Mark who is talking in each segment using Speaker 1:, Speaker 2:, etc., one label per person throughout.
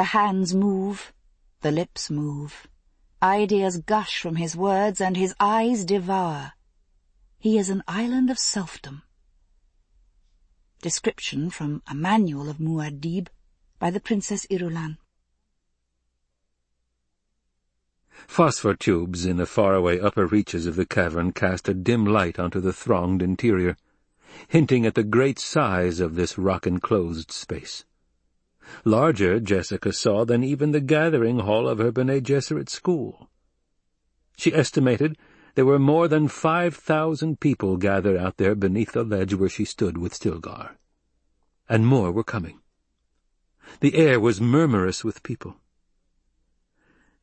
Speaker 1: The hands move, the lips move. Ideas gush from his words and his eyes devour. He is an island of selfdom. Description from A Manual of Muad'Dib by the Princess Irulan.
Speaker 2: Phosphor tubes in the faraway upper reaches of the cavern cast a dim light onto the thronged interior, hinting at the great size of this rock-enclosed space. Larger, Jessica saw, than even the gathering hall of her Bene Gesserit school. She estimated there were more than five thousand people gathered out there beneath the ledge where she stood with Stilgar. And more were coming. The air was murmurous with people.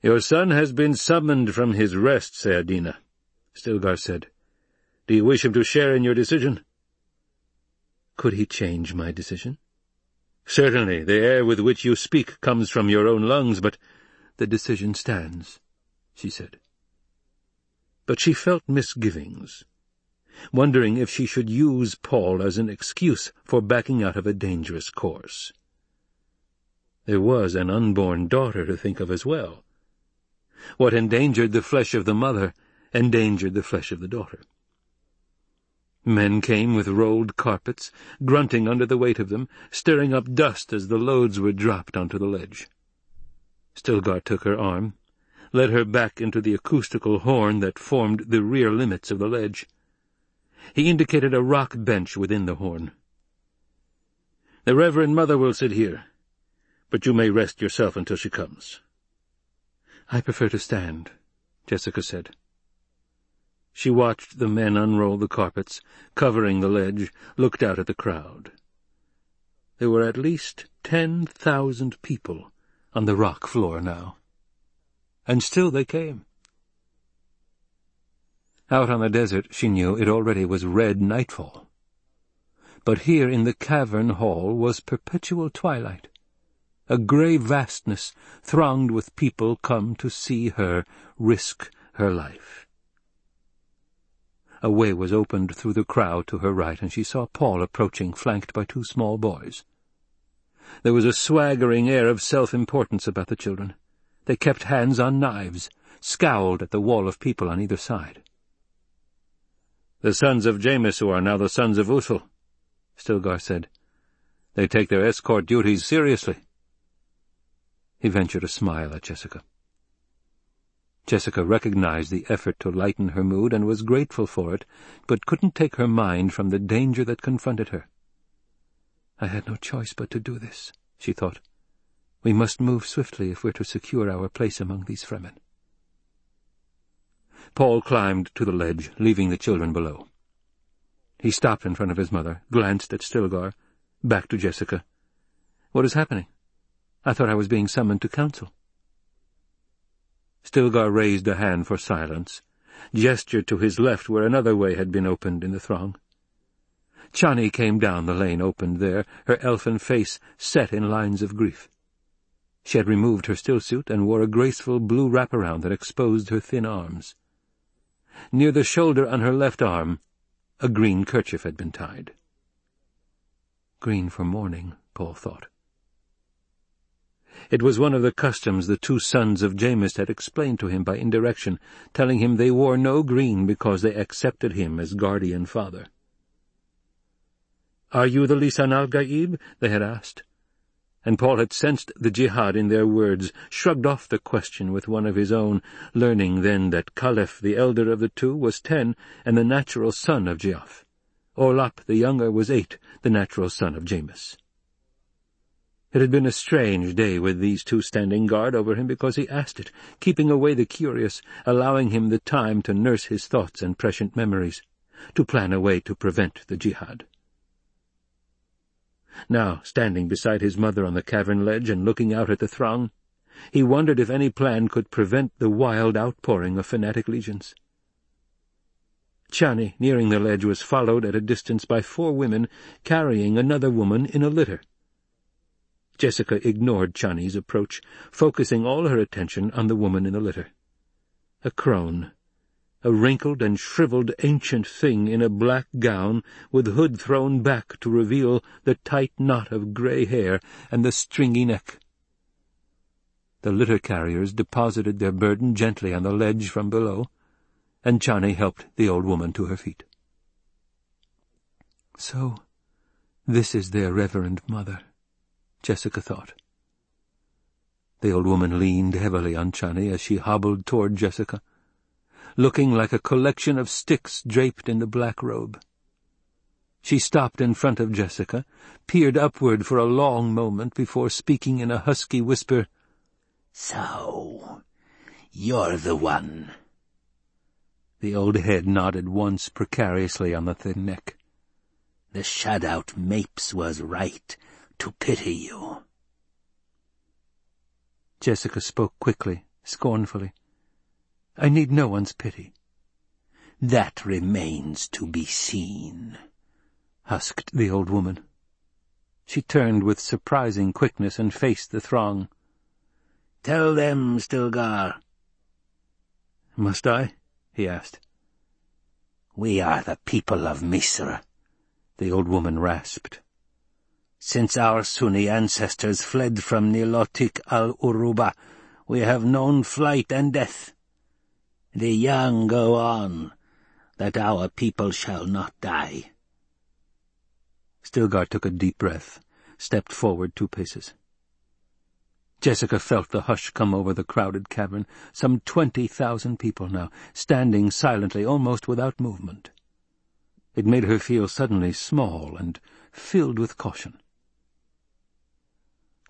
Speaker 3: "'Your son has been summoned from his rest, Sayadina,' Stilgar said. "'Do you wish him to share in your decision?'
Speaker 2: "'Could he change my decision?'
Speaker 3: "'Certainly. The air with which you speak comes from your own lungs, but—'
Speaker 2: "'The decision stands,' she said but she felt misgivings, wondering if she should use Paul as an excuse for backing out of a dangerous course. There was an unborn daughter to think of as well. What endangered the flesh of the mother endangered the flesh of the daughter. Men came with rolled carpets, grunting under the weight of them, stirring up dust as the loads were dropped onto the ledge. Stilgar took her arm led her back into the acoustical horn that formed the rear limits of the ledge. He indicated a rock bench within the horn.
Speaker 3: "'The Reverend Mother will sit here, but you may rest yourself until she comes.'
Speaker 2: "'I prefer to stand,' Jessica said. She watched the men unroll the carpets, covering the ledge, looked out at the crowd. There were at least ten thousand people on the rock floor now and still they came. Out on the desert, she knew, it already was red nightfall. But here in the cavern hall was perpetual twilight, a grey vastness thronged with people come to see her risk her life. A way was opened through the crowd to her right, and she saw Paul approaching, flanked by two small boys. There was a swaggering air of self-importance about the children. They kept hands on knives, scowled at the wall of people on either side.
Speaker 3: "'The sons of Jameis are now the sons of Usul,' Stilgar said. "'They take their escort duties seriously.'
Speaker 2: He ventured a smile at Jessica. Jessica recognized the effort to lighten her mood and was grateful for it, but couldn't take her mind from the danger that confronted her. I had no choice but to do this, she thought. We must move swiftly if we're to secure our place among these Fremen. Paul climbed to the ledge, leaving the children below. He stopped in front of his mother, glanced at Stilgar, back to Jessica. "'What is happening? I thought I was being summoned to council.' Stilgar raised a hand for silence, gestured to his left where another way had been opened in the throng. Chani came down the lane opened there, her elfin face set in lines of grief. She had removed her stillsuit and wore a graceful blue wraparound that exposed her thin arms. Near the shoulder on her left arm, a green kerchief had been tied. Green for mourning, Paul thought. It was one of the customs the two sons of Jameis had explained to him by indirection, telling him they wore no green because they accepted him as guardian father. "'Are you the Lisan al-Gaib?' they had asked and Paul had sensed the jihad in their words, shrugged off the question with one of his own, learning then that Kaleff, the elder of the two, was ten and the natural son of Geoff. Orlop, the younger, was eight, the natural son of Jameis. It had been a strange day with these two standing guard over him because he asked it, keeping away the curious, allowing him the time to nurse his thoughts and prescient memories, to plan a way to prevent the jihad. Now, standing beside his mother on the cavern ledge and looking out at the throng, he wondered if any plan could prevent the wild outpouring of fanatic legions. Chani, nearing the ledge, was followed at a distance by four women carrying another woman in a litter. Jessica ignored Chani's approach, focusing all her attention on the woman in the litter. A crone, a wrinkled and shriveled ancient thing in a black gown, with hood thrown back to reveal the tight knot of grey hair and the stringy neck. The litter carriers deposited their burden gently on the ledge from below, and Chani helped the old woman to her feet. So, this is their reverend mother, Jessica thought. The old woman leaned heavily on Chani as she hobbled toward Jessica, looking like a collection of sticks draped in the black robe. She stopped in front of Jessica, peered upward for a long moment before speaking in a husky whisper.
Speaker 4: So, you're the one.
Speaker 2: The old head nodded once precariously on the thin neck.
Speaker 4: The Shadout Mapes was right to pity you.
Speaker 2: Jessica spoke quickly, scornfully. I need no one's pity.
Speaker 4: That remains to be seen,
Speaker 2: husked the old woman. She turned with surprising quickness and faced the throng.
Speaker 4: Tell them, Stilgar.
Speaker 2: Must I? he asked.
Speaker 4: We are the people of Misr,
Speaker 2: the old woman rasped.
Speaker 4: Since our Sunni ancestors fled from Nilotic al-Uruba, we have known flight and death. The young go on, that our people shall not die.
Speaker 2: Stilgar took a deep breath, stepped forward two paces. Jessica felt the hush come over the crowded cavern, some twenty thousand people now, standing silently, almost without movement. It made her feel suddenly small and filled with caution.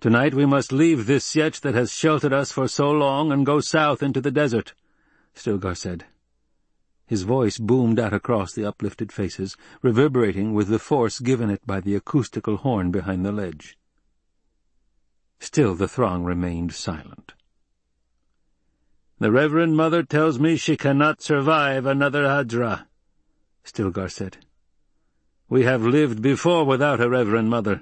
Speaker 2: Tonight we must leave this sietch that has sheltered us for so long and go south into the desert, Stilgar said. His voice boomed out across the uplifted faces, reverberating with the force given it by the acoustical horn behind the ledge. Still the throng remained silent.
Speaker 3: The Reverend Mother tells me she cannot survive another Hajra, Stilgar said. We have lived before without a Reverend Mother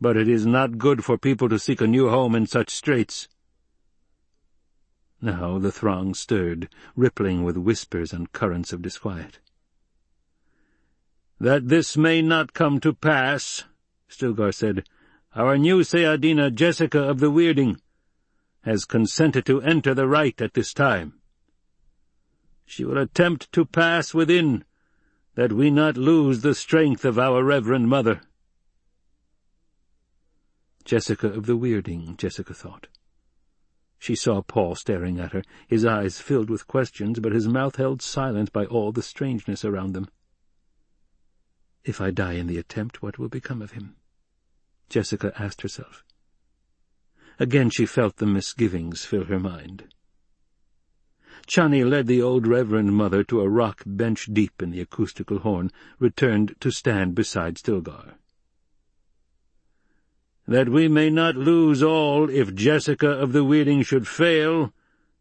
Speaker 3: but it is not good for people to seek a new home in such straits.
Speaker 2: Now the throng stirred, rippling with whispers and currents of disquiet.
Speaker 3: That this may not come to pass, Stilgar said, our new Sayadina Jessica of the Weirding has consented to enter the rite at this time. She will attempt to pass within, that we not lose the strength of our Reverend Mother.
Speaker 2: Jessica of the Weirding, Jessica thought. She saw Paul staring at her, his eyes filled with questions, but his mouth held silent by all the strangeness around them. If I die in the attempt, what will become of him? Jessica asked herself. Again she felt the misgivings fill her mind. Chani led the old Reverend Mother to a rock bench deep in the acoustical horn, returned to stand beside Stilgar
Speaker 3: that we may not lose all if Jessica of the Weirding should fail,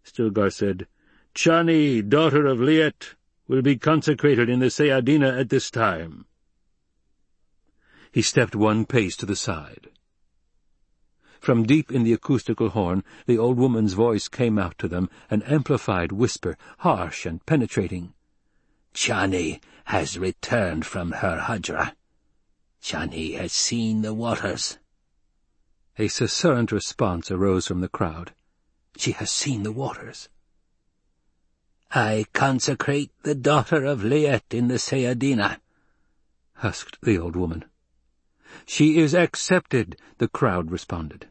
Speaker 3: Stilgar said, Chani, daughter of Liet, will be consecrated in the Sayadina at this time.
Speaker 2: He stepped one pace to the side. From deep in the acoustical horn, the old woman's voice came out to them, an amplified whisper, harsh and penetrating.
Speaker 4: Chani has returned from her Hajra. Chani has seen the waters.
Speaker 2: A susurrant response arose from the crowd. She has seen the waters.
Speaker 4: I consecrate the daughter of Liet in the Sayadina,
Speaker 2: husked the old woman. She is accepted, the crowd responded.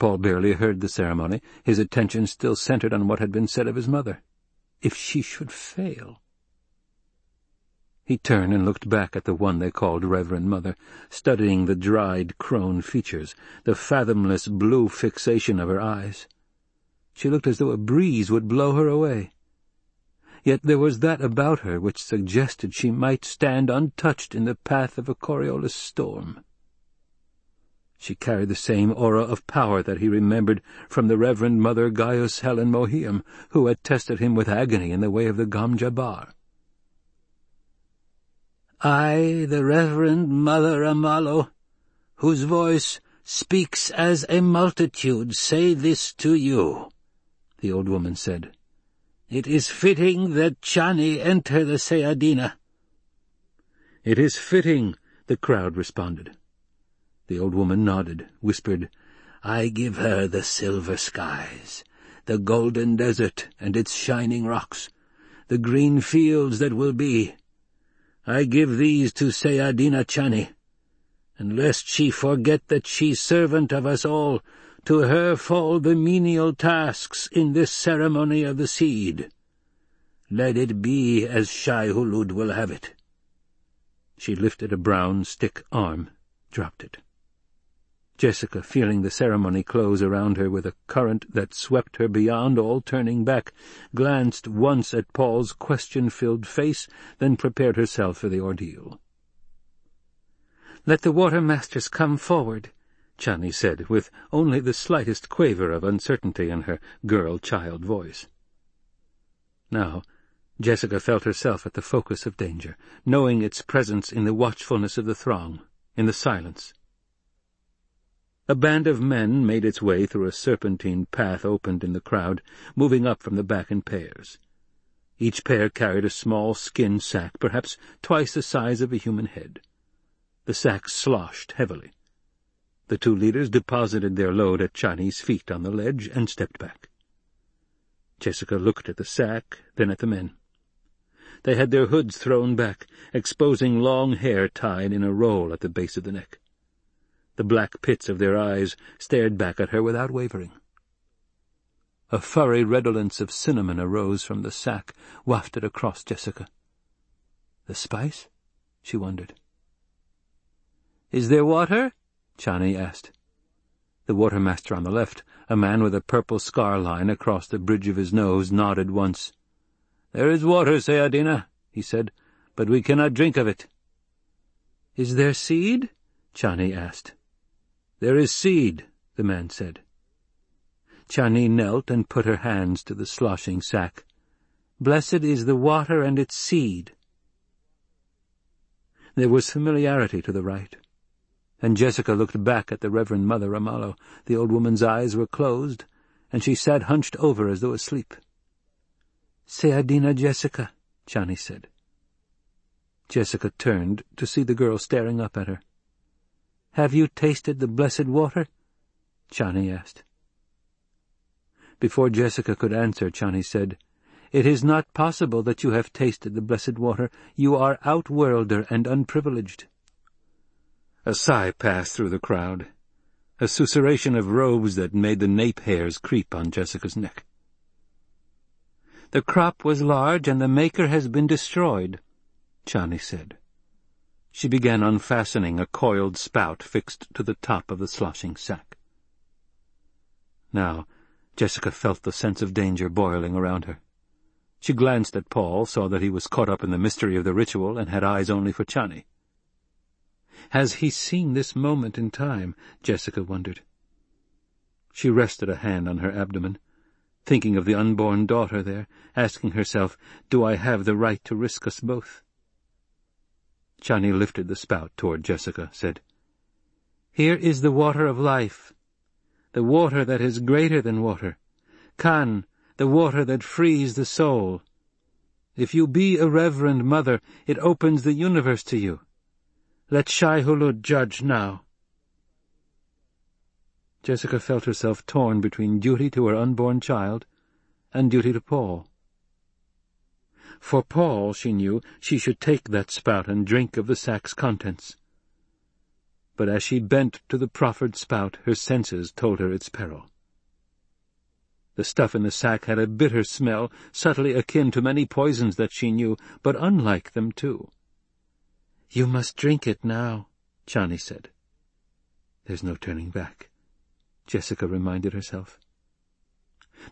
Speaker 2: Paul barely heard the ceremony, his attention still centered on what had been said of his mother. If she should fail... He turned and looked back at the one they called Reverend Mother, studying the dried, crone features, the fathomless blue fixation of her eyes. She looked as though a breeze would blow her away. Yet there was that about her which suggested she might stand untouched in the path of a Coriolis storm. She carried the same aura of power that he remembered from the Reverend Mother Gaius Helen Mohiam, who had tested him with agony in the way of the Gom Jabbar.
Speaker 4: I, the Reverend Mother Ramallo, whose voice speaks as a multitude, say this to you, the old woman said. It is fitting that Chani enter the Sayadina.
Speaker 2: It is fitting, the crowd responded. The old woman nodded, whispered,
Speaker 5: I give her the silver skies, the golden desert and its shining rocks, the green fields that will be. I give these to Sayadina Chani, and lest she forget that she's servant of us all, to her fall the menial tasks in this ceremony of the seed. Let it be as Shai Hulud will have it. She lifted a brown stick arm, dropped it. Jessica, feeling the ceremony close around her with a current that swept her beyond all turning back, glanced once at Paul's question-filled face, then prepared herself for the ordeal.
Speaker 2: "'Let the water-masters come forward,' Chani said, with only the slightest quaver of uncertainty in her girl-child voice. Now Jessica felt herself at the focus of danger, knowing its presence in the watchfulness of the throng, in the silence. A band of men made its way through a serpentine path opened in the crowd, moving up from the back in pairs. Each pair carried a small skin sack, perhaps twice the size of a human head. The sack sloshed heavily. The two leaders deposited their load at Chani's feet on the ledge and stepped back. Jessica looked at the sack, then at the men. They had their hoods thrown back, exposing long hair tied in a roll at the base of the neck. The black pits of their eyes stared back at her without wavering. A furry redolence of cinnamon arose from the sack, wafted across Jessica. The spice? she wondered. "'Is there water?' Chani asked. The watermaster on the left, a man with a purple scar line across the bridge of his nose, nodded once. "'There is water, Sayadina,' he said, "'but we cannot drink of it.' "'Is there seed?' Chani asked. "'There is seed,' the man said. Chani knelt and put her hands to the sloshing sack. "'Blessed is the water and its seed.' There was familiarity to the right, and Jessica looked back at the Reverend Mother Ramallo. The old woman's eyes were closed, and she sat hunched over as though asleep. "'Sayadina Jessica,' Chani said. Jessica turned to see the girl staring up at her. "'Have you tasted the blessed water?' Chani asked. Before Jessica could answer, Chani said, "'It is not possible that you have tasted the blessed water. You are outworlder and unprivileged.' A sigh passed through the crowd, a susurration of robes that made the nape hairs creep on Jessica's neck. "'The crop was large, and the maker has been destroyed,' Chani said. She began unfastening a coiled spout fixed to the top of the sloshing sack. Now Jessica felt the sense of danger boiling around her. She glanced at Paul, saw that he was caught up in the mystery of the ritual, and had eyes only for Chani. Has he seen this moment in time? Jessica wondered. She rested a hand on her abdomen, thinking of the unborn daughter there, asking herself, Do I have the right to risk us both? Chani lifted the spout toward Jessica, said, Here is the water of life, the water that is greater than water, Kan, the water that frees the soul. If you be a reverend mother, it opens the universe to you. Let Shai Hulud judge now. Jessica felt herself torn between duty to her unborn child and duty to Paul. For Paul, she knew, she should take that spout and drink of the sack's contents. But as she bent to the proffered spout, her senses told her its peril. The stuff in the sack had a bitter smell, subtly akin to many poisons that she knew, but unlike them too. "'You must drink it now,' Chani said. "'There's no turning back,' Jessica reminded herself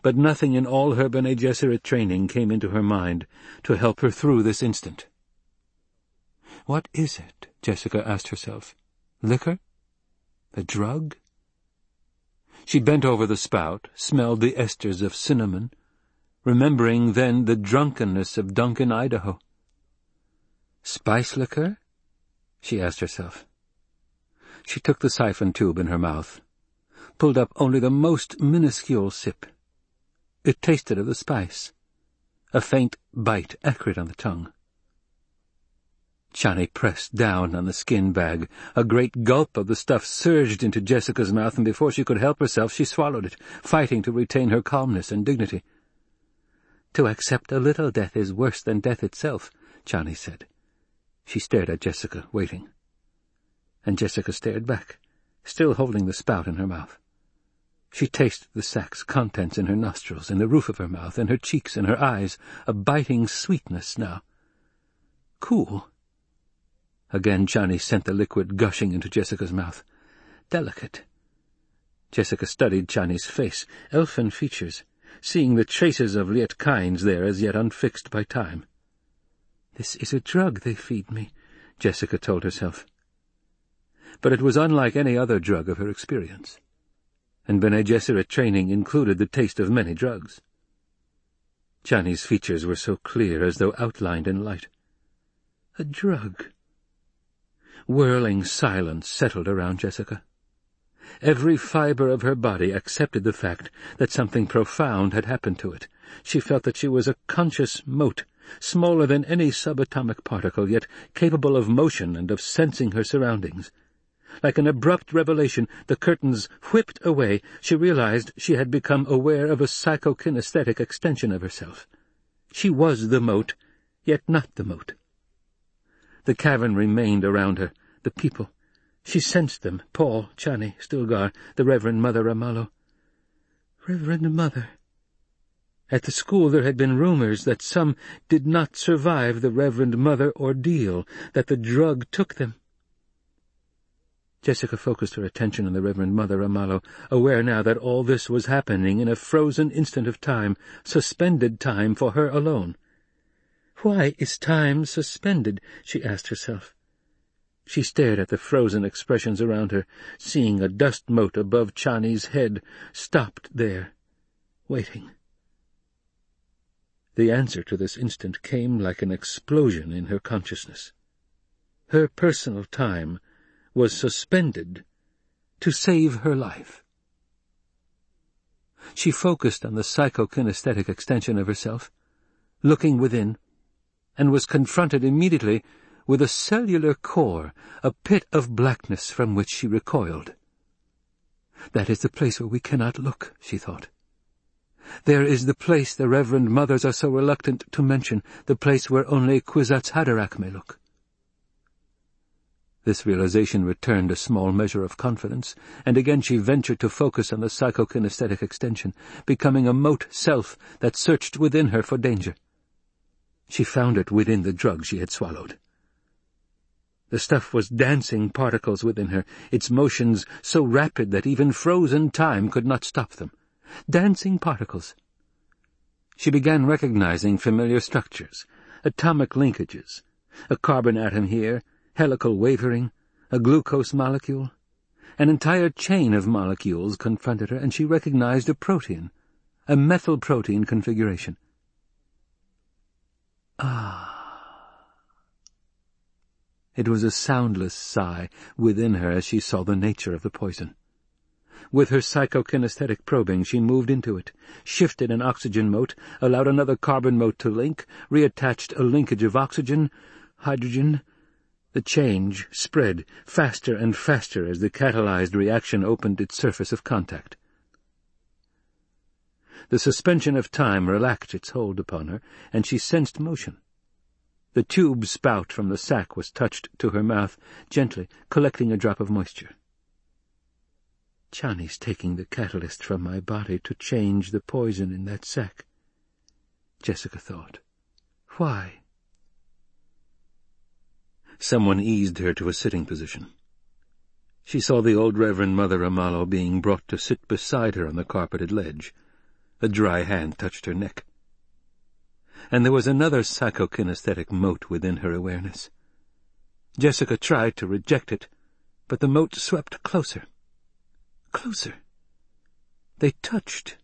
Speaker 2: but nothing in all her Bene Gesserit training came into her mind to help her through this instant. What is it? Jessica asked herself. Liquor? A drug? She bent over the spout, smelled the esters of cinnamon, remembering then the drunkenness of Duncan, Idaho. Spice liquor? she asked herself. She took the siphon tube in her mouth, pulled up only the most minuscule sip. It tasted of the spice, a faint bite acrid on the tongue. Chani pressed down on the skin bag. A great gulp of the stuff surged into Jessica's mouth, and before she could help herself she swallowed it, fighting to retain her calmness and dignity. To accept a little death is worse than death itself, Chani said. She stared at Jessica, waiting. And Jessica stared back, still holding the spout in her mouth. She tasted the sack's contents in her nostrils, in the roof of her mouth, in her cheeks, in her eyes, a biting sweetness now. Cool Again Chani sent the liquid gushing into Jessica's mouth. Delicate. Jessica studied Chani's face, elfin features, seeing the traces of Liet Kynes there as yet unfixed by time. This is a drug they feed me, Jessica told herself. But it was unlike any other drug of her experience, and Bene Gesserit training included the taste of many drugs. Chani's features were so clear as though outlined in light. A drug whirling silence settled around Jessica. Every fibre of her body accepted the fact that something profound had happened to it. She felt that she was a conscious mote, smaller than any subatomic particle, yet capable of motion and of sensing her surroundings. Like an abrupt revelation, the curtains whipped away, she realized she had become aware of a psychokinesthetic extension of herself. She was the mote, yet not the mote. The cavern remained around her, the people. She sensed them, Paul, Chani, Stilgar, the Reverend Mother Ramallo. Reverend Mother. At the school there had been rumors that some did not survive the Reverend Mother ordeal, that the drug took them. Jessica focused her attention on the Reverend Mother Ramallo, aware now that all this was happening in a frozen instant of time, suspended time for her alone. Why is time suspended? she asked herself. She stared at the frozen expressions around her, seeing a dust mote above Chani's head, stopped there, waiting. The answer to this instant came like an explosion in her consciousness. Her personal time was suspended to save her life. She focused on the psychokinesthetic extension of herself, looking within, and was confronted immediately with a cellular core, a pit of blackness from which she recoiled. That is the place where we cannot look, she thought. There is the place the Reverend Mothers are so reluctant to mention, the place where only Kwisatz Haderach may look. This realization returned a small measure of confidence, and again she ventured to focus on the psychokinesthetic extension, becoming a mote self that searched within her for danger. She found it within the drug she had swallowed. The stuff was dancing particles within her, its motions so rapid that even frozen time could not stop them. Dancing particles. She began recognizing familiar structures, atomic linkages, a carbon atom here, helical wavering, a glucose molecule. An entire chain of molecules confronted her, and she recognized a protein, a methyl protein configuration. Ah! It was a soundless sigh within her as she saw the nature of the poison. With her psychokinesthetic probing, she moved into it, shifted an oxygen mote, allowed another carbon mote to link, reattached a linkage of oxygen, hydrogen. The change spread faster and faster as the catalyzed reaction opened its surface of contact. The suspension of time relaxed its hold upon her, and she sensed motion. The tube spout from the sack was touched to her mouth, gently, collecting a drop of moisture. Chani's taking the catalyst from my body to change the poison in that sack, Jessica thought. Why? Someone eased her to a sitting position. She saw the old Reverend Mother Ramallo being brought to sit beside her on the carpeted ledge. A dry hand touched her neck and there was another psychokinesthetic mote within her awareness. Jessica tried to reject it, but the mote swept closer. Closer. They touched.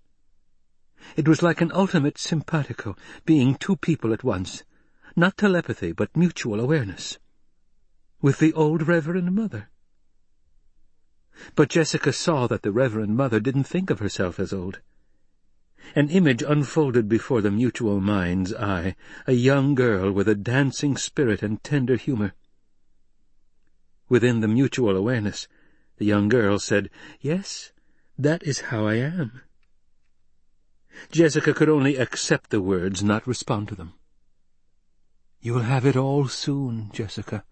Speaker 2: It was like an ultimate simpatico, being two people at once. Not telepathy, but mutual awareness. With the old Reverend Mother. But Jessica saw that the Reverend Mother didn't think of herself as old. An image unfolded before the mutual mind's eye, a young girl with a dancing spirit and tender humor.
Speaker 6: Within the mutual awareness, the young girl said, Yes, that is how I am. Jessica could only accept the words, not respond to them.
Speaker 2: You'll have it all soon, Jessica,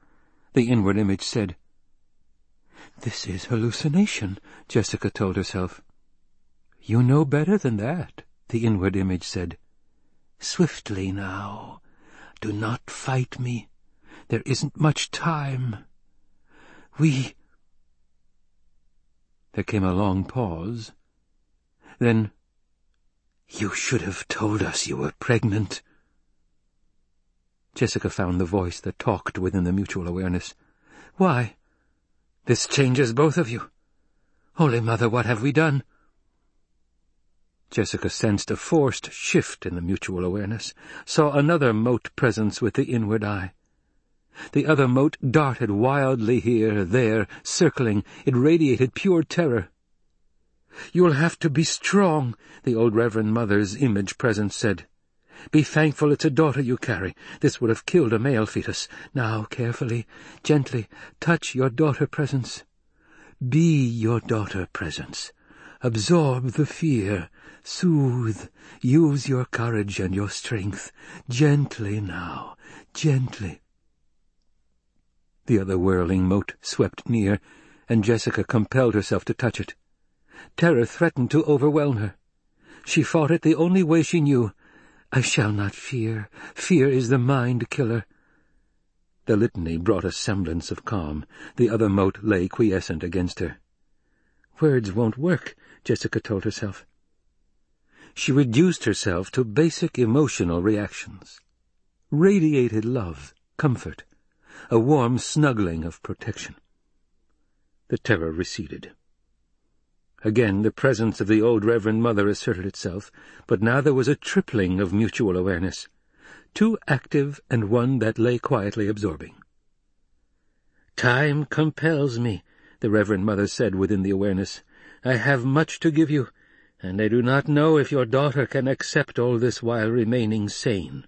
Speaker 2: the inward image said. This is hallucination, Jessica told herself. You know better than that, the inward image said. Swiftly now. Do not fight me. There isn't much time. We... There came a long pause. Then, You should have told us you were pregnant. Jessica found the voice that talked within the mutual awareness. Why? This changes both of you. Holy Mother, what have we done? Jessica sensed a forced shift in the mutual awareness, saw another mote presence with the inward eye. The other mote darted wildly here, there, circling. It radiated pure terror. "'You'll have to be strong,' the old Reverend Mother's image presence said. "'Be thankful it's a daughter you carry. This would have killed a male fetus. Now, carefully, gently, touch your daughter presence. Be your daughter presence. Absorb the fear. Soothe. Use your courage and your strength. Gently now. Gently. The other whirling mote swept near, and Jessica compelled herself to touch it. Terror threatened to overwhelm her. She fought it the only way she knew. I shall not fear. Fear is the mind killer. The litany brought a semblance of calm. The other mote lay quiescent against her. Words won't work. Jessica told herself. She reduced herself to basic emotional reactions. Radiated love, comfort, a warm snuggling of protection. The terror receded. Again the presence of the old Reverend Mother asserted itself, but now there was a tripling of mutual awareness, two active and one that lay quietly absorbing. Time compels me, the Reverend Mother said within the awareness. I have much to give you, and I do not know if your daughter can accept all this while remaining sane.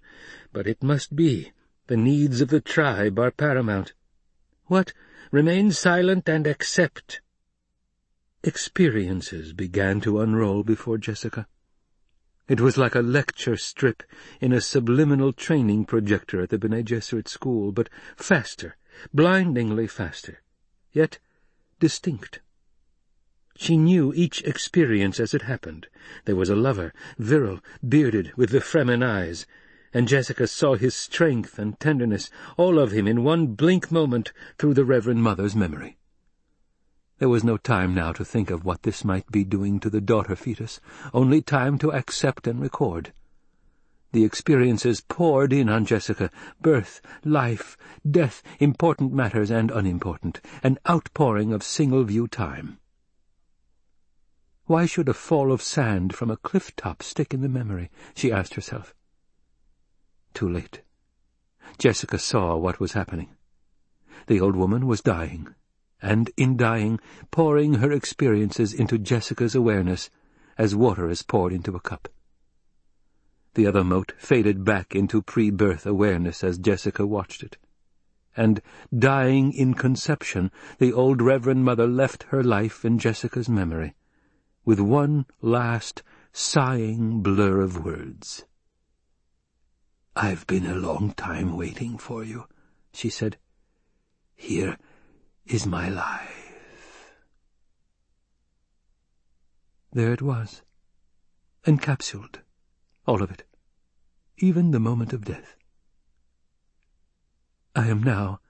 Speaker 2: But it must be. The needs of the tribe are paramount. What? Remain silent and accept. Experiences began to unroll before Jessica. It was like a lecture strip in a subliminal training projector at the Bene Gesserit school, but faster, blindingly faster, yet distinct. She knew each experience as it happened. There was a lover, virile, bearded, with the Fremen eyes, and Jessica saw his strength and tenderness, all of him in one blink moment through the Reverend Mother's memory. There was no time now to think of what this might be doing to the daughter fetus, only time to accept and record. The experiences poured in on Jessica, birth, life, death, important matters and unimportant, an outpouring of single-view time. Why should a fall of sand from a cliff-top stick in the memory? she asked herself. Too late. Jessica saw what was happening. The old woman was dying, and in dying, pouring her experiences into Jessica's awareness as water is poured into a cup. The other mote faded back into pre-birth awareness as Jessica watched it. And, dying in conception, the old Reverend Mother left her life in Jessica's memory with one last sighing blur of words. "'I've been a long time waiting for you,' she said. "'Here is my life.' There it was, encapsulated, all of it, even the moment of death. I am now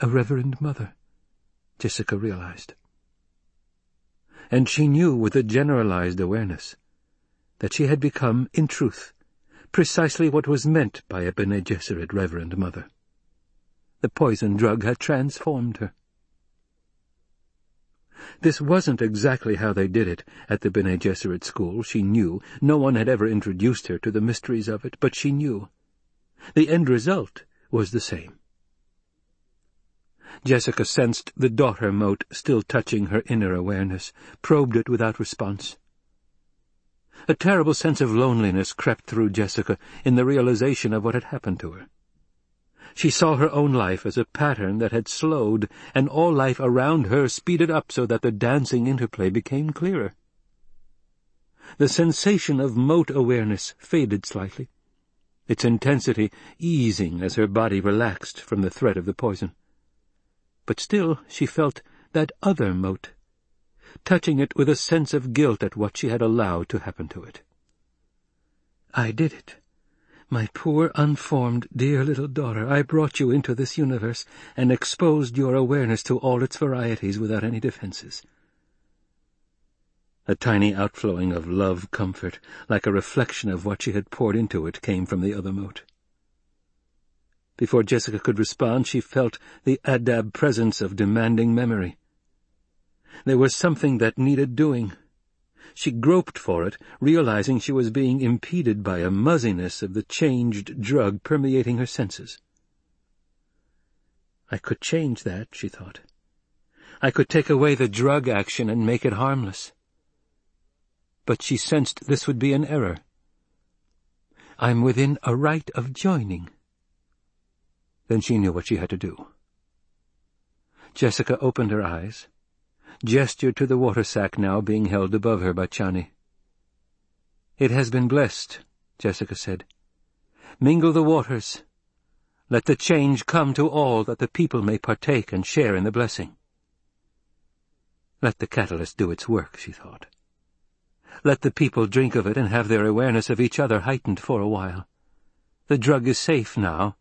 Speaker 2: a reverend mother, Jessica realized and she knew with a generalized awareness that she had become, in truth, precisely what was meant by a Bene Gesserit Reverend Mother. The poison drug had transformed her. This wasn't exactly how they did it at the Bene Gesserit school, she knew. No one had ever introduced her to the mysteries of it, but she knew. The end result was the same. Jessica sensed the daughter mote still touching her inner awareness, probed it without response. A terrible sense of loneliness crept through Jessica in the realization of what had happened to her. She saw her own life as a pattern that had slowed, and all life around her speeded up so that the dancing interplay became clearer. The sensation of mote awareness faded slightly, its intensity easing as her body relaxed from the threat of the poison. But still she felt that other mote, touching it with a sense of guilt at what she had allowed to happen to it. I did it. My poor, unformed, dear little daughter, I brought you into this universe and exposed your awareness to all its varieties without any defenses. A tiny outflowing of love comfort, like a reflection of what she had poured into it, came from the other mote. Before Jessica could respond, she felt the adab presence of demanding memory. There was something that needed doing. She groped for it, realizing she was being impeded by a muzziness of the changed drug permeating her senses. I could change that, she thought. I could take away the drug action and make it harmless. But she sensed this would be an error. I'm within a rite of joining. Then she knew what she had to do. Jessica opened her eyes gestured to the water sack now being held above her by Chani. "'It has been blessed,' Jessica said. "'Mingle the waters. Let the change come to all that the people may partake and share in the blessing.' Let the catalyst do its work, she thought. Let the people drink of it and have their awareness of each other heightened for a while. The drug is safe now,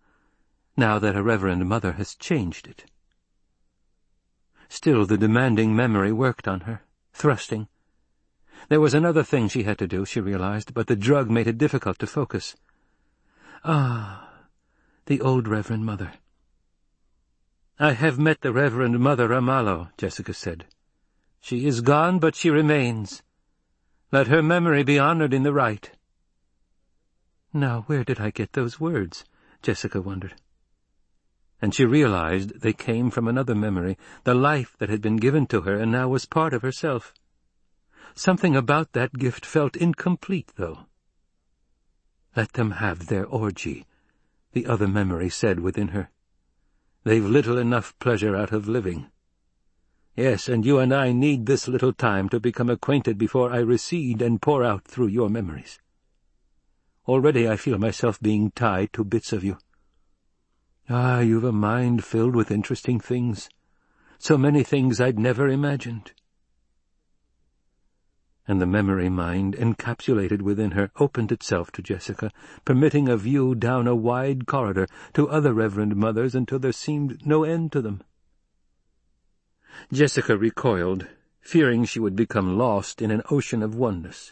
Speaker 2: now that a Reverend Mother has changed it. Still the demanding memory worked on her, thrusting. There was another thing she had to do, she realized, but the drug made it difficult to focus. Ah, the old Reverend Mother. I have met the Reverend Mother Ramallo, Jessica said. She is gone, but she remains. Let her memory be honored in the rite. Now, where did I get those words? Jessica wondered and she realized they came from another memory, the life that had been given to her and now was part of herself. Something about that gift felt incomplete, though. Let them have their orgy, the other memory said within her. They've little enough pleasure out of living. Yes, and you and I need this little time to become acquainted before I recede and pour out through your memories. Already I feel myself being tied to bits of you. Ah, you've a mind filled with interesting things. So many things I'd never imagined. And the memory mind, encapsulated within her, opened itself to Jessica, permitting a view down a wide corridor to other Reverend Mothers until there seemed no end to them. Jessica recoiled, fearing she would become lost in an ocean of oneness.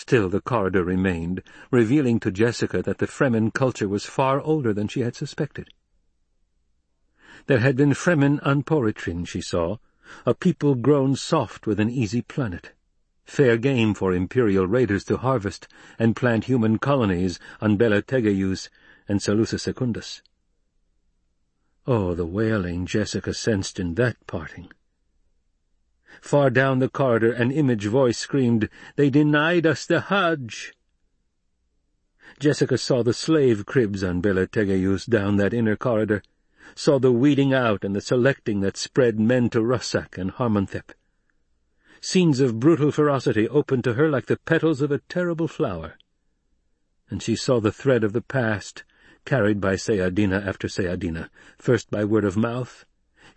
Speaker 2: Still the corridor remained, revealing to Jessica that the Fremen culture was far older than she had suspected. There had been Fremen on Poritrin, she saw, a people grown soft with an easy planet, fair game for imperial raiders to harvest and plant human colonies on Bela Tegeuse and Salusa Secundus. Oh, the wailing Jessica sensed in that parting! Far down the corridor an image voice screamed, They denied us the Hajj! Jessica saw the slave cribs on Bela Tegeuse down that inner corridor, saw the weeding out and the selecting that spread men to Rossak and Harmonthep. Scenes of brutal ferocity opened to her like the petals of a terrible flower. And she saw the thread of the past, carried by Sayadina after Sayadina, first by word of mouth,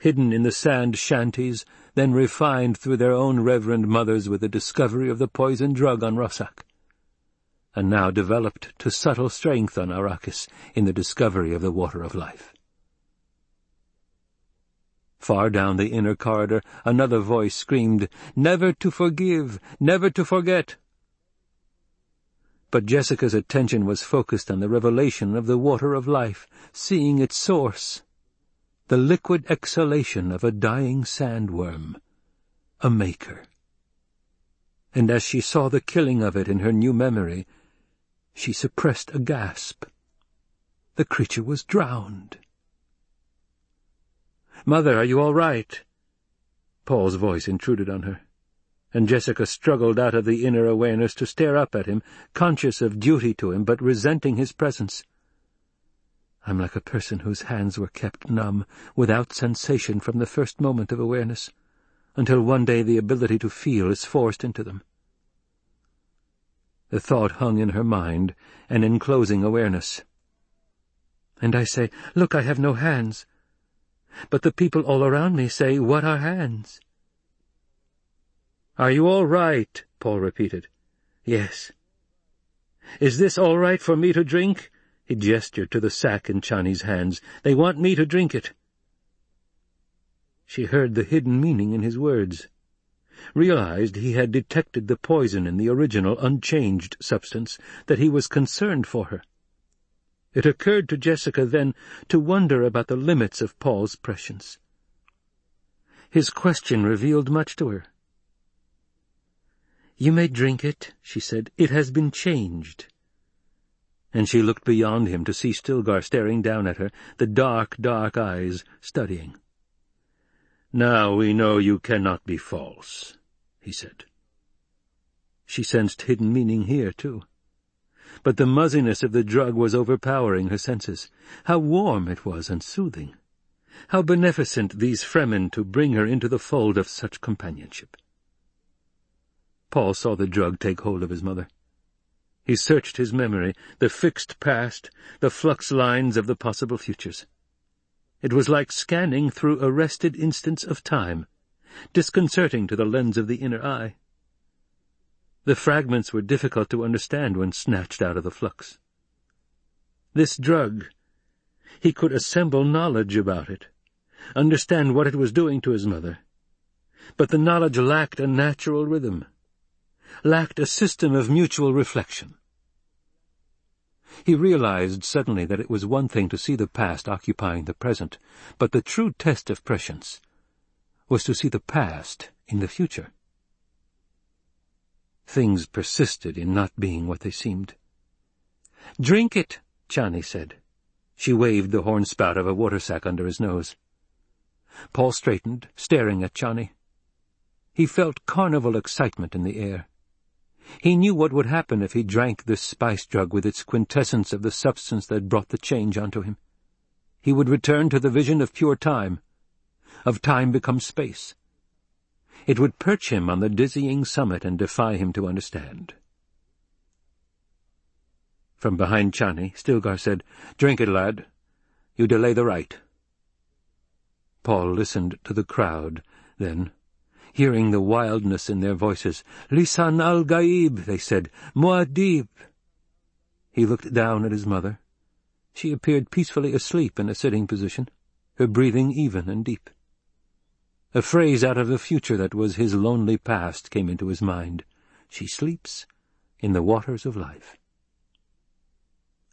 Speaker 2: hidden in the sand shanties, then refined through their own reverend mothers with the discovery of the poison drug on Rossak, and now developed to subtle strength on Arrakis in the discovery of the water of life. Far down the inner corridor another voice screamed, Never to forgive! Never to forget! But Jessica's attention was focused on the revelation of the water of life, seeing its source the liquid exhalation of a dying sandworm, a maker. And as she saw the killing of it in her new memory, she suppressed a gasp. The creature was drowned. "'Mother, are you all right?' Paul's voice intruded on her, and Jessica struggled out of the inner awareness to stare up at him, conscious of duty to him but resenting his presence. I'm like a person whose hands were kept numb, without sensation from the first moment of awareness, until one day the ability to feel is forced into them. The thought hung in her mind, an enclosing awareness. And I say, Look, I have no hands. But the people all around me say, What are hands?
Speaker 3: Are you all right? Paul repeated.
Speaker 2: Yes.
Speaker 3: Is this all right for me to drink? He gestured to the sack in Chani's hands. They want me to drink it.
Speaker 2: She heard the hidden meaning in his words, realized he had detected the poison in the original unchanged substance, that he was concerned for her. It occurred to Jessica then to wonder about the limits of Paul's prescience. His question revealed much to her. "'You may drink it,' she said. "'It has been changed.' And she looked beyond him to see Stilgar staring down at her, the dark, dark eyes studying.
Speaker 3: "'Now we know you cannot be false,' he said.
Speaker 2: She sensed hidden meaning here, too. But the muzziness of the drug was overpowering her senses. How warm it was and soothing! How beneficent these Fremen to bring her into the fold of such companionship! Paul saw the drug take hold of his mother. He searched his memory, the fixed past, the flux lines of the possible futures. It was like scanning through arrested instants of time, disconcerting to the lens of the inner eye. The fragments were difficult to understand when snatched out of the flux. This drug, he could assemble knowledge about it, understand what it was doing to his mother, but the knowledge lacked a natural rhythm lacked a system of mutual reflection. He realized suddenly that it was one thing to see the past occupying the present, but the true test of prescience was to see the past in the future. Things persisted in not being what they seemed. "'Drink it,' Chani said. She waved the horn spout of a water sack under his nose. Paul straightened, staring at Chani. He felt carnival excitement in the air. He knew what would happen if he drank this spice drug with its quintessence of the substance that brought the change onto him. He would return to the vision of pure time, of time become space. It would perch him on the dizzying summit and defy him to understand. From behind Chani, Stilgar said, Drink it, lad. You delay the rite. Paul listened to the crowd, then hearing the wildness in their voices. Lisan al-Gaib, they said. Muad'Dib. He looked down at his mother. She appeared peacefully asleep in a sitting position, her breathing even and deep. A phrase out of the future that was his lonely past came into his mind. She sleeps in the waters of life.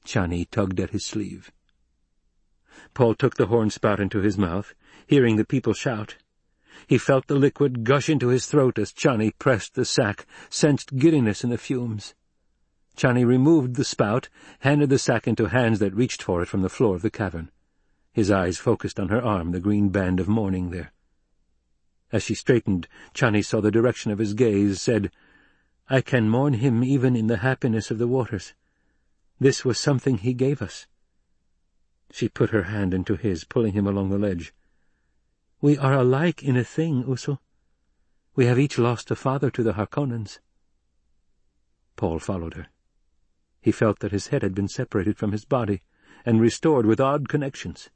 Speaker 2: Chani tugged at his sleeve. Paul took the horn spout into his mouth, hearing the people shout. He felt the liquid gush into his throat as Chani pressed the sack, sensed giddiness in the fumes. Chani removed the spout, handed the sack into hands that reached for it from the floor of the cavern. His eyes focused on her arm, the green band of mourning there. As she straightened, Chani saw the direction of his gaze, said, I can mourn him even in the happiness of the waters. This was something he gave us. She put her hand into his, pulling him along the ledge. We are alike in a thing, Usul. We have each lost a father to the Harkonnens. Paul followed her. He felt that his head had been separated from his body and restored with odd connections.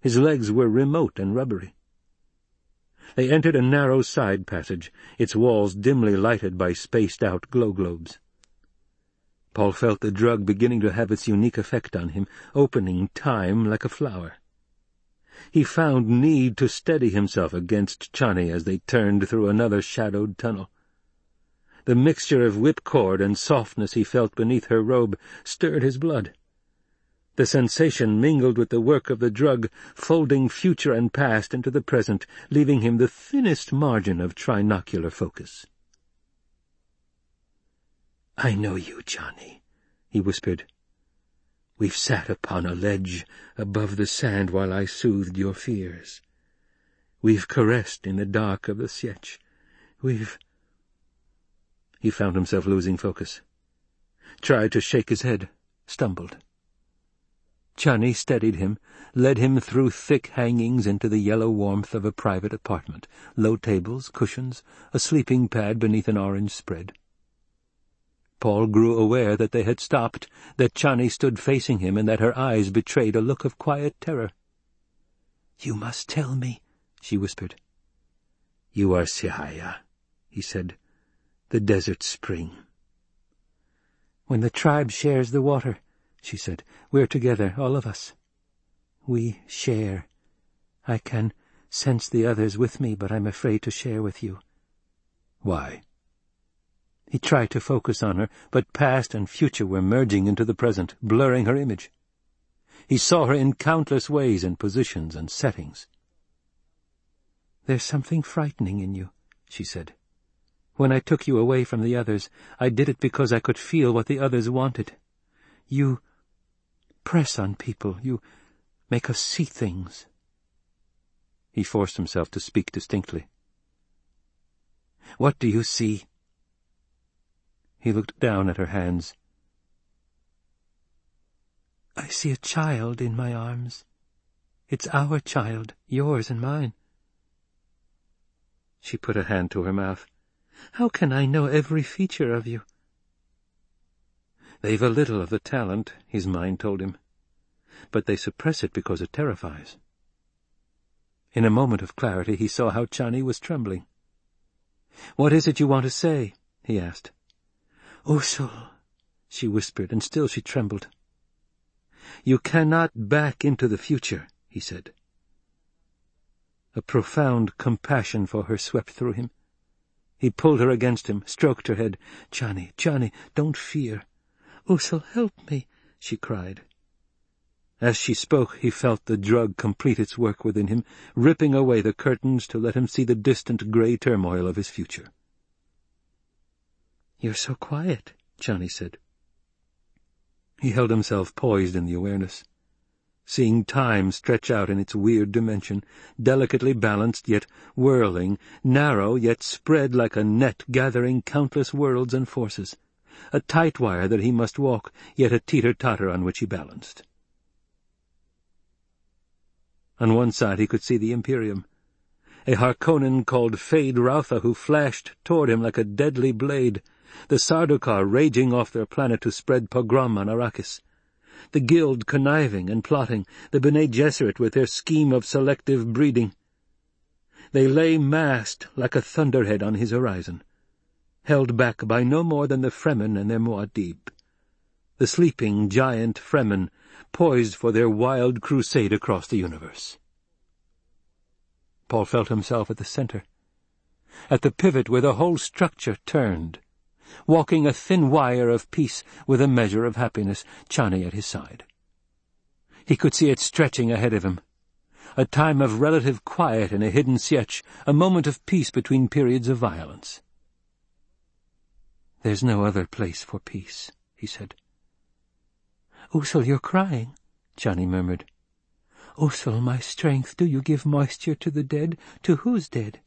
Speaker 2: His legs were remote and rubbery. They entered a narrow side passage, its walls dimly lighted by spaced-out glow-globes. Paul felt the drug beginning to have its unique effect on him, opening time like a flower. He found need to steady himself against Chani as they turned through another shadowed tunnel. The mixture of whipcord and softness he felt beneath her robe stirred his blood. The sensation mingled with the work of the drug, folding future and past into the present, leaving him the thinnest margin of trinocular focus. "'I know you, Chani,' he whispered. We've sat upon a ledge above the sand while I soothed your fears. We've caressed in the dark of the Sietch. We've... He found himself losing focus. Tried to shake his head. Stumbled.
Speaker 7: Chani steadied him, led him through thick hangings into the yellow warmth of a private apartment, low tables, cushions, a sleeping pad beneath an orange spread. Paul grew aware that they had stopped, that Chani stood facing him, and that her eyes betrayed a look of quiet terror.
Speaker 2: "'You must tell me,' she whispered.
Speaker 7: "'You are Sihaya,' he said, "'the desert spring.'
Speaker 2: "'When the tribe shares the water,' she said, "'we're together, all of us. We share. I can sense the others with me, but I'm afraid to share with you.'
Speaker 7: "'Why?'
Speaker 2: He tried to focus on her, but past and future were merging into the present, blurring her image. He saw her in countless ways and positions and settings. "'There's something frightening in you,' she said. "'When I took you away from the others, I did it because I could feel what the others wanted. You press on people. You make us see things.' He forced himself to speak distinctly. "'What do you see?' He looked down at her hands. I see a child in my arms. It's our child, yours and mine. She put a hand to her mouth. How can I know every feature of you? They've a little of the talent, his mind told him, but they suppress it because it terrifies. In a moment of clarity he saw how Chani was trembling. "'What is it you want to say?' he asked. Oh, Usul, she whispered, and still she trembled. You cannot back into the future, he said. A profound compassion for her swept through him. He pulled her against him, stroked her head. "'Chani, Chani, don't fear. Oh, Usul, help me, she cried. As she spoke, he felt the drug complete its work within him, ripping away the curtains to let him see the distant grey turmoil of his future. You're so quiet, Chani said. He held himself poised in the awareness, seeing time stretch out in its weird dimension, delicately balanced yet whirling, narrow yet spread like a net gathering countless worlds and forces, a tight wire that he must walk, yet a teeter-totter on which he balanced. On one side he could see the Imperium, a Harkonnen called Feyd-Rautha who flashed toward him like a deadly blade, the Sardaukar raging off their planet to spread pogrom on Arrakis, the Guild conniving and plotting, the Bene Gesserit with their scheme of selective breeding. They lay massed like a thunderhead on his horizon, held back by no more than the Fremen and their Muad'Dib, the sleeping giant Fremen poised for their wild crusade across the universe. Paul felt himself at the center, at the pivot where the whole structure turned, walking a thin wire of peace with a measure of happiness, Chani at his side. He could see it stretching ahead of him. A time of relative quiet in a hidden sietch, a moment of peace between periods of violence. There's no other place for peace, he said. Oh, Usul, you're crying, Chani murmured. Oh, Usul, my strength, do you give moisture to the dead? To whose dead?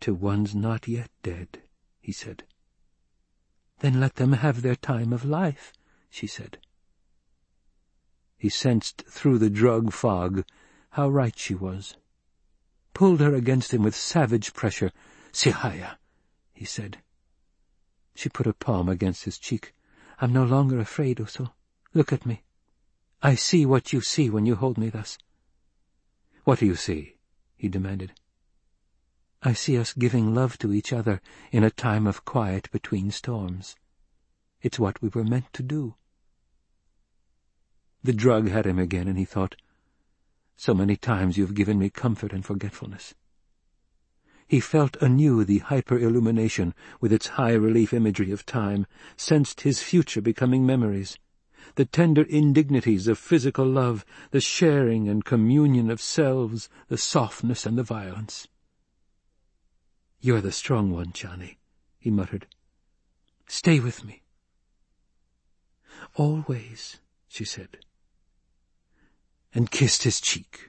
Speaker 2: To one's not yet dead, he said. Then let them have their time of life, she said. He sensed through the drug fog how right she was. Pulled her against him with savage pressure. Sihaya, he said. She put her palm against his cheek. I'm no longer afraid, Usul. Look at me. I see what you see when you hold me thus. What do you see? he demanded. I see us giving love to each other in a time of quiet between storms. It's what we were meant to do. The drug had him again, and he thought, So many times you've given me comfort and forgetfulness. He felt anew the hyper-illumination with its high-relief imagery of time, sensed his future becoming memories, the tender indignities of physical love, the sharing and communion of selves, the softness and the violence. You're the strong one, Chani, he muttered. Stay with me. Always, she said, and kissed his cheek.